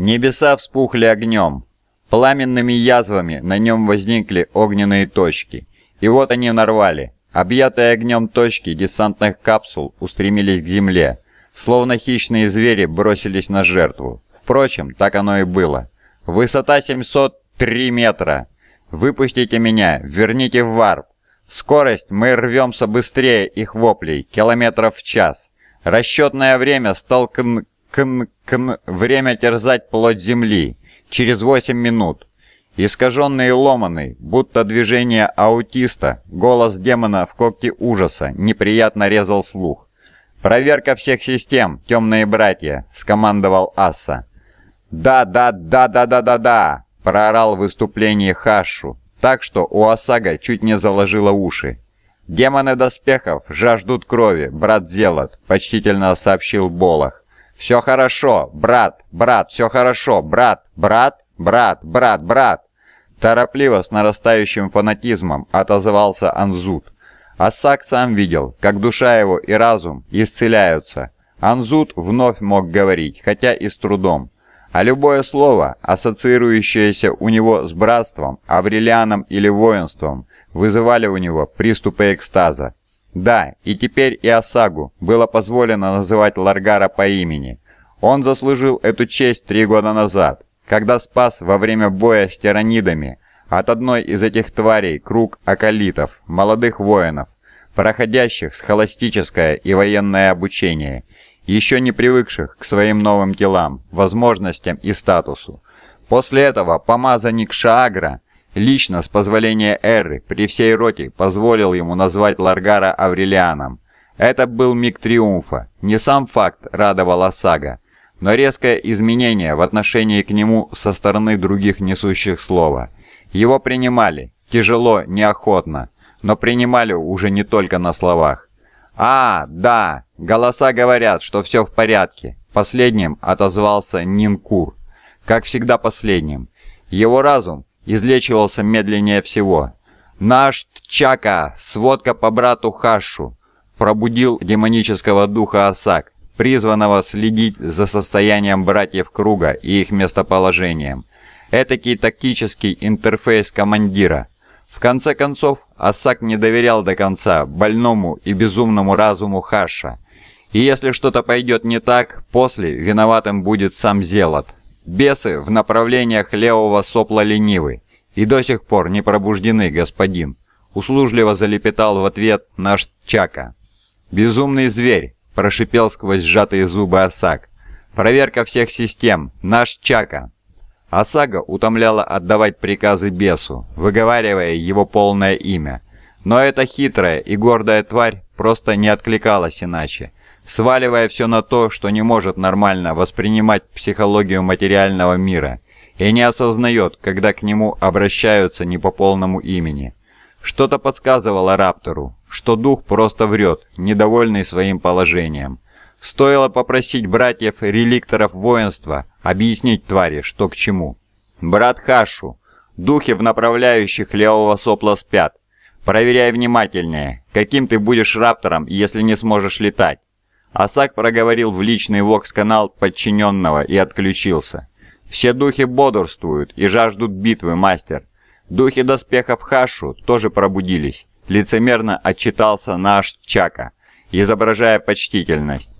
Небеса вспухли огнем. Пламенными язвами на нем возникли огненные точки. И вот они нарвали. Объятые огнем точки десантных капсул устремились к земле, словно хищные звери бросились на жертву. Впрочем, так оно и было. Высота 703 метра. Выпустите меня, верните в варп. Скорость мы рвемся быстрее их воплей, километров в час. Расчетное время стал кн кн время терзать плоть земли. Через 8 минут. Искаженный и ломанный, будто движение аутиста, голос демона в когте ужаса неприятно резал слух. «Проверка всех систем, темные братья!» — скомандовал Асса. «Да, да, да, да, да, да, да!» — проорал в выступлении Хашу, так что у Осага чуть не заложило уши. «Демоны доспехов жаждут крови, брат Зелот», — почтительно сообщил Болох. «Все хорошо, брат, брат, все хорошо, брат, брат, брат, брат, брат!» Торопливо, с нарастающим фанатизмом, отозвался Анзут. Асак сам видел, как душа его и разум исцеляются. Анзут вновь мог говорить, хотя и с трудом. А любое слово, ассоциирующееся у него с братством, аврелианом или воинством, вызывали у него приступы экстаза. Да, и теперь и Осагу было позволено называть Ларгара по имени. Он заслужил эту честь три года назад, когда спас во время боя с тиранидами от одной из этих тварей круг акалитов, молодых воинов, проходящих схоластическое и военное обучение, еще не привыкших к своим новым телам, возможностям и статусу. После этого помазанник Шаагра лично с позволения Эры при всей роте позволил ему назвать Ларгара Аврелианом. Это был миг триумфа, не сам факт радовал Осага, но резкое изменение в отношении к нему со стороны других несущих слова. Его принимали, тяжело, неохотно, но принимали уже не только на словах. «А, да, голоса говорят, что все в порядке», — последним отозвался Нинкур. Как всегда последним. Его разум излечивался медленнее всего. «Наш Тчака, сводка по брату Хашу», пробудил демонического духа Асак призванного следить за состоянием братьев Круга и их местоположением. Этакий тактический интерфейс командира. В конце концов, Асак не доверял до конца больному и безумному разуму Хаша. И если что-то пойдет не так, после виноватым будет сам Зелот. Бесы в направлениях левого сопла ленивы и до сих пор не пробуждены, господин. Услужливо залепетал в ответ наш Чака. «Безумный зверь, прошипел сквозь сжатые зубы Осак. «Проверка всех систем! Наш Чака!» Осага утомляла отдавать приказы бесу, выговаривая его полное имя. Но эта хитрая и гордая тварь просто не откликалась иначе, сваливая все на то, что не может нормально воспринимать психологию материального мира и не осознает, когда к нему обращаются не по полному имени. Что-то подсказывало Раптору, что дух просто врет, недовольный своим положением. Стоило попросить братьев-реликторов воинства объяснить твари, что к чему. «Брат Хашу, духи в направляющих левого сопла спят. Проверяй внимательнее, каким ты будешь раптором, если не сможешь летать». Асак проговорил в личный вокс-канал подчиненного и отключился. «Все духи бодрствуют и жаждут битвы, мастер. Духи доспехов Хашу тоже пробудились лицемерно отчитался наш Чака, изображая почтительность.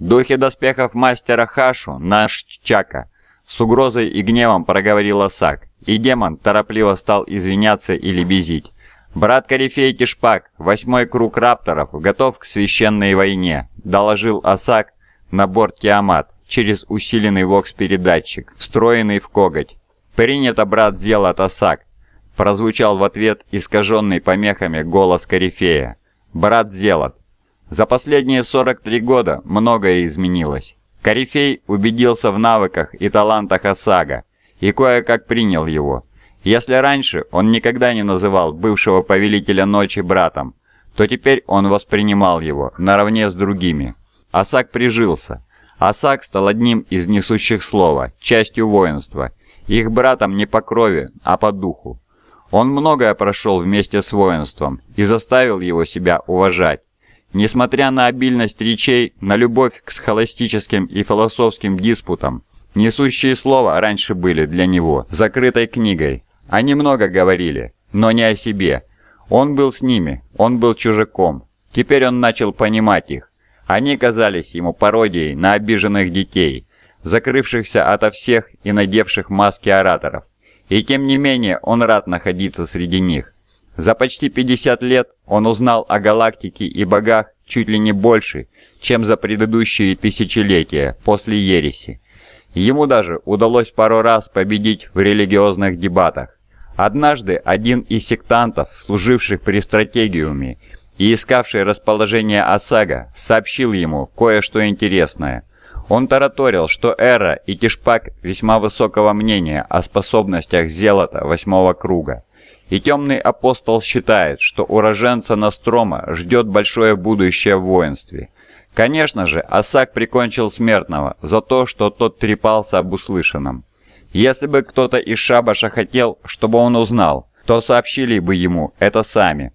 «Духи доспехов мастера Хашу, наш Чака!» С угрозой и гневом проговорил Сак, и демон торопливо стал извиняться и лебезить. «Брат Корифей Кишпак, восьмой круг рапторов, готов к священной войне», доложил Асак на борт Тиамат через усиленный вокс-передатчик, встроенный в коготь. «Принято, брат Зелот Асак, Прозвучал в ответ искаженный помехами голос Корифея. «Брат Зелот, за последние 43 года многое изменилось. Корифей убедился в навыках и талантах Осага и кое-как принял его. Если раньше он никогда не называл бывшего повелителя ночи братом, то теперь он воспринимал его наравне с другими. Осак прижился. Осак стал одним из несущих слова, частью воинства, их братом не по крови, а по духу. Он многое прошел вместе с воинством и заставил его себя уважать. Несмотря на обильность речей, на любовь к схоластическим и философским диспутам, Несущие слова раньше были для него закрытой книгой. Они много говорили, но не о себе. Он был с ними, он был чужаком. Теперь он начал понимать их. Они казались ему пародией на обиженных детей, закрывшихся ото всех и надевших маски ораторов. И тем не менее он рад находиться среди них. За почти 50 лет он узнал о галактике и богах чуть ли не больше, чем за предыдущие тысячелетия после ереси. Ему даже удалось пару раз победить в религиозных дебатах. Однажды один из сектантов, служивших при стратегиуме и искавший расположение Осага, сообщил ему кое-что интересное. Он тараторил, что Эра и Тишпак весьма высокого мнения о способностях Зелота восьмого круга. И темный апостол считает, что уроженца Настрома ждет большое будущее в воинстве. Конечно же, Асак прикончил смертного за то, что тот трепался об услышанном. Если бы кто-то из Шабаша хотел, чтобы он узнал, то сообщили бы ему это сами.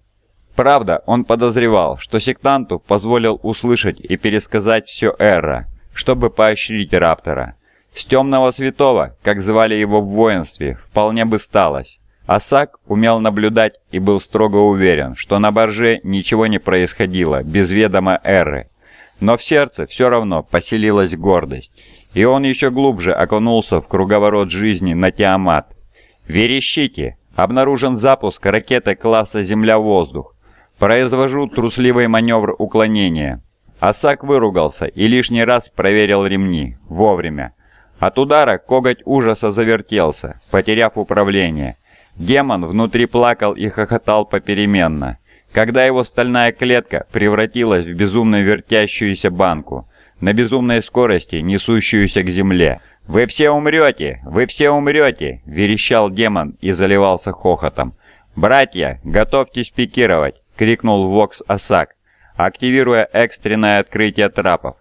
Правда, он подозревал, что сектанту позволил услышать и пересказать все Эра, чтобы поощрить Раптора. С темного святого, как звали его в воинстве, вполне бы сталось. Асак умел наблюдать и был строго уверен, что на борже ничего не происходило без ведома Эры. Но в сердце все равно поселилась гордость, и он еще глубже окунулся в круговорот жизни на Тиамат. «Верещите! Обнаружен запуск ракеты класса «Земля-воздух». Произвожу трусливый маневр уклонения». Асак выругался и лишний раз проверил ремни. Вовремя. От удара коготь ужаса завертелся, потеряв управление. Демон внутри плакал и хохотал попеременно, когда его стальная клетка превратилась в безумно вертящуюся банку, на безумной скорости, несущуюся к земле. «Вы все умрете! Вы все умрете!» – верещал демон и заливался хохотом. «Братья, готовьтесь пикировать!» – крикнул Вокс Асак, активируя экстренное открытие трапов.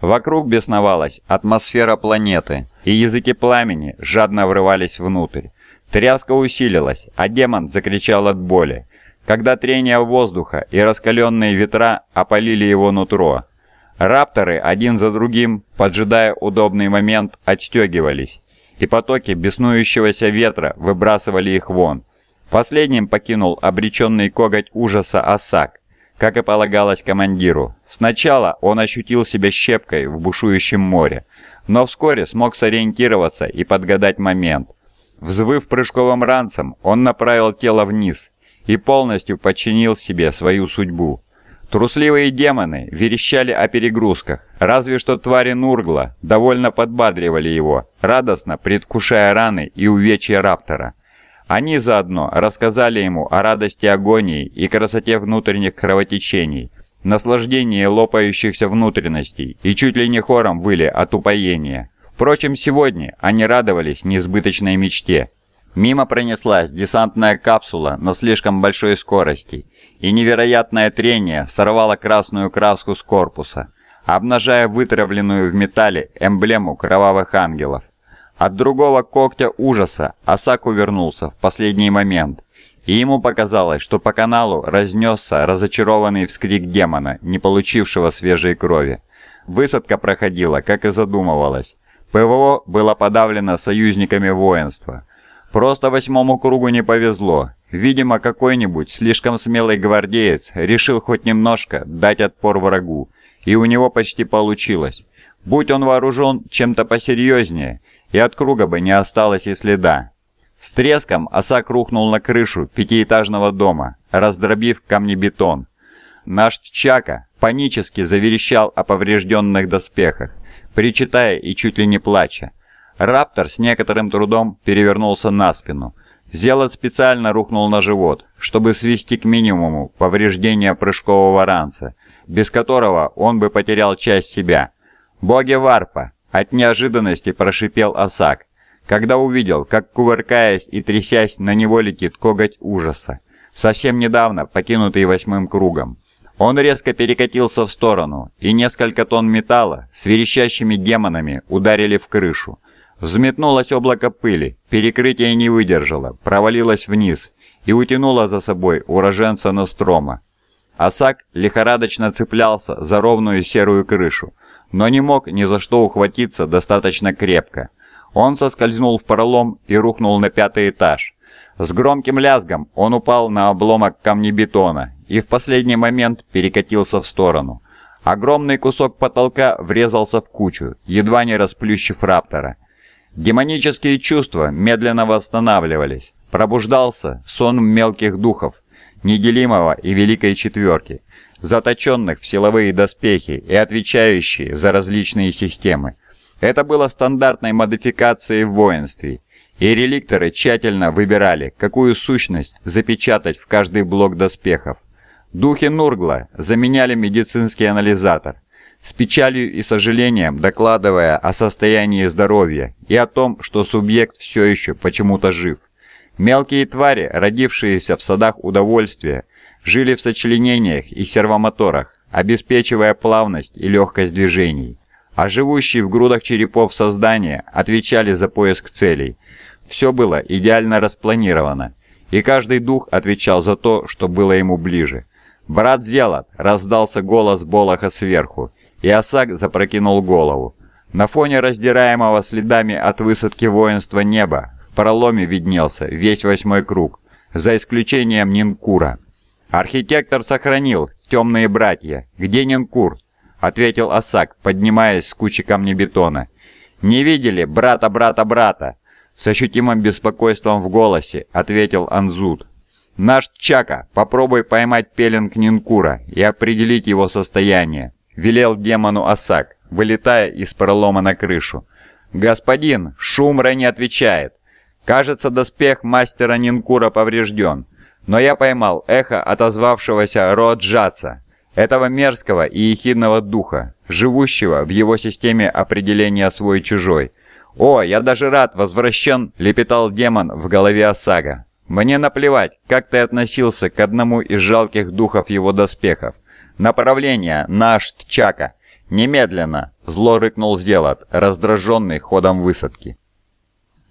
Вокруг бесновалась атмосфера планеты, и языки пламени жадно врывались внутрь. Тряска усилилась, а демон закричал от боли, когда трение воздуха и раскаленные ветра опалили его нутро. Рапторы один за другим, поджидая удобный момент, отстегивались, и потоки беснующегося ветра выбрасывали их вон. Последним покинул обреченный коготь ужаса Осак, как и полагалось командиру. Сначала он ощутил себя щепкой в бушующем море, но вскоре смог сориентироваться и подгадать момент. Взвыв прыжковым ранцем, он направил тело вниз и полностью подчинил себе свою судьбу. Трусливые демоны верещали о перегрузках, разве что твари Нургла довольно подбадривали его, радостно предвкушая раны и увечья Раптора. Они заодно рассказали ему о радости агонии и красоте внутренних кровотечений, наслаждении лопающихся внутренностей и чуть ли не хором выли от упоения. Впрочем, сегодня они радовались несбыточной мечте. Мимо пронеслась десантная капсула на слишком большой скорости, и невероятное трение сорвало красную краску с корпуса, обнажая вытравленную в металле эмблему кровавых ангелов. От другого когтя ужаса Асак увернулся в последний момент, и ему показалось, что по каналу разнесся разочарованный вскрик демона, не получившего свежей крови. Высадка проходила, как и задумывалось. ПВО было подавлено союзниками воинства. Просто восьмому кругу не повезло. Видимо, какой-нибудь слишком смелый гвардеец решил хоть немножко дать отпор врагу, и у него почти получилось. Будь он вооружен чем-то посерьезнее, и от круга бы не осталось и следа. С треском осак рухнул на крышу пятиэтажного дома, раздробив камнебетон. Наш Чака панически заверещал о поврежденных доспехах причитая и чуть ли не плача. Раптор с некоторым трудом перевернулся на спину. Зелот специально рухнул на живот, чтобы свести к минимуму повреждения прыжкового ранца, без которого он бы потерял часть себя. «Боги Варпа!» От неожиданности прошипел Осак, когда увидел, как, кувыркаясь и трясясь, на него летит коготь ужаса, совсем недавно покинутый восьмым кругом. Он резко перекатился в сторону, и несколько тонн металла с верещащими демонами ударили в крышу. Взметнулось облако пыли, перекрытие не выдержало, провалилось вниз и утянуло за собой уроженца Настрома. Асак лихорадочно цеплялся за ровную серую крышу, но не мог ни за что ухватиться достаточно крепко. Он соскользнул в пролом и рухнул на пятый этаж. С громким лязгом он упал на обломок камнебетона и в последний момент перекатился в сторону. Огромный кусок потолка врезался в кучу, едва не расплющив раптора. Демонические чувства медленно восстанавливались. Пробуждался сон мелких духов, неделимого и великой четверки, заточенных в силовые доспехи и отвечающие за различные системы. Это было стандартной модификацией в воинстве, и реликторы тщательно выбирали, какую сущность запечатать в каждый блок доспехов. Духи Нургла заменяли медицинский анализатор, с печалью и сожалением докладывая о состоянии здоровья и о том, что субъект все еще почему-то жив. Мелкие твари, родившиеся в садах удовольствия, жили в сочленениях и сервомоторах, обеспечивая плавность и легкость движений, а живущие в грудах черепов создания отвечали за поиск целей. Все было идеально распланировано, и каждый дух отвечал за то, что было ему ближе. «Брат Зелот!» — раздался голос Болоха сверху, и Осак запрокинул голову. На фоне раздираемого следами от высадки воинства неба в проломе виднелся весь восьмой круг, за исключением Нинкура. «Архитектор сохранил, темные братья. Где Нинкур?» — ответил Осак, поднимаясь с кучи камнебетона. «Не видели брата, брата, брата?» С ощутимым беспокойством в голосе ответил Анзут. «Наш Чака, попробуй поймать пеленг Нинкура и определить его состояние», — велел демону Асак, вылетая из пролома на крышу. «Господин, Шумра не отвечает. Кажется, доспех мастера Нинкура поврежден, но я поймал эхо отозвавшегося Роджаца, этого мерзкого и ехидного духа, живущего в его системе определения свой-чужой. «О, я даже рад, возвращен!» — лепетал демон в голове Осага. Мне наплевать, как ты относился к одному из жалких духов его доспехов. Направление на Аштчака. Немедленно, зло рыкнул Зелот, раздраженный ходом высадки.